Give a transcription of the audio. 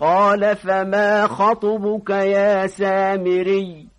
قال فما خطبك يا سامري؟